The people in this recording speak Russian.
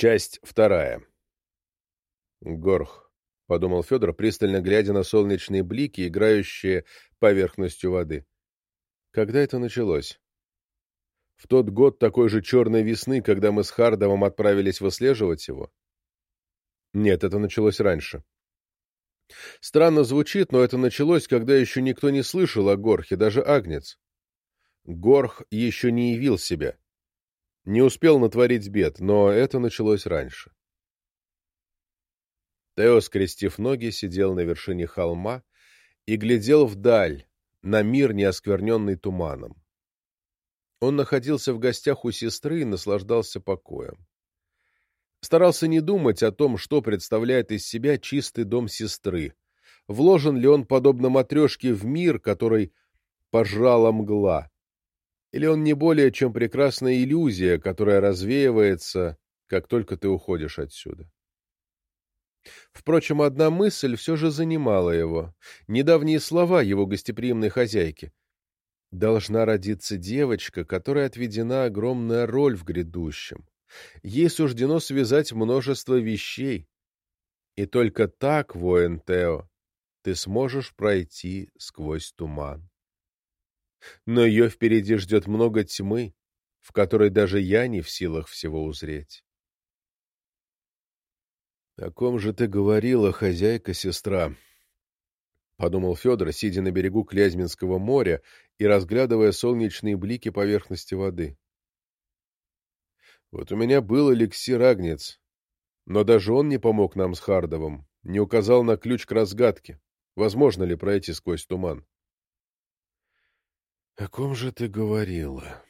Часть вторая. Горх, — подумал Федор, пристально глядя на солнечные блики, играющие поверхностью воды. Когда это началось? В тот год такой же черной весны, когда мы с Хардовым отправились выслеживать его? Нет, это началось раньше. Странно звучит, но это началось, когда еще никто не слышал о Горхе, даже Агнец. Горх еще не явил себя. Не успел натворить бед, но это началось раньше. Тео, скрестив ноги, сидел на вершине холма и глядел вдаль, на мир, не оскверненный туманом. Он находился в гостях у сестры и наслаждался покоем. Старался не думать о том, что представляет из себя чистый дом сестры, вложен ли он, подобно матрешке, в мир, который пожрала мгла, или он не более чем прекрасная иллюзия, которая развеивается, как только ты уходишь отсюда. Впрочем, одна мысль все же занимала его. Недавние слова его гостеприимной хозяйки. Должна родиться девочка, которой отведена огромная роль в грядущем. Ей суждено связать множество вещей. И только так, воин Тео, ты сможешь пройти сквозь туман. Но ее впереди ждет много тьмы, в которой даже я не в силах всего узреть. — О ком же ты говорила, хозяйка-сестра? — подумал Федор, сидя на берегу Клязьминского моря и разглядывая солнечные блики поверхности воды. Вот у меня был эликсир-агнец, но даже он не помог нам с Хардовым, не указал на ключ к разгадке, возможно ли пройти сквозь туман. — О ком же ты говорила?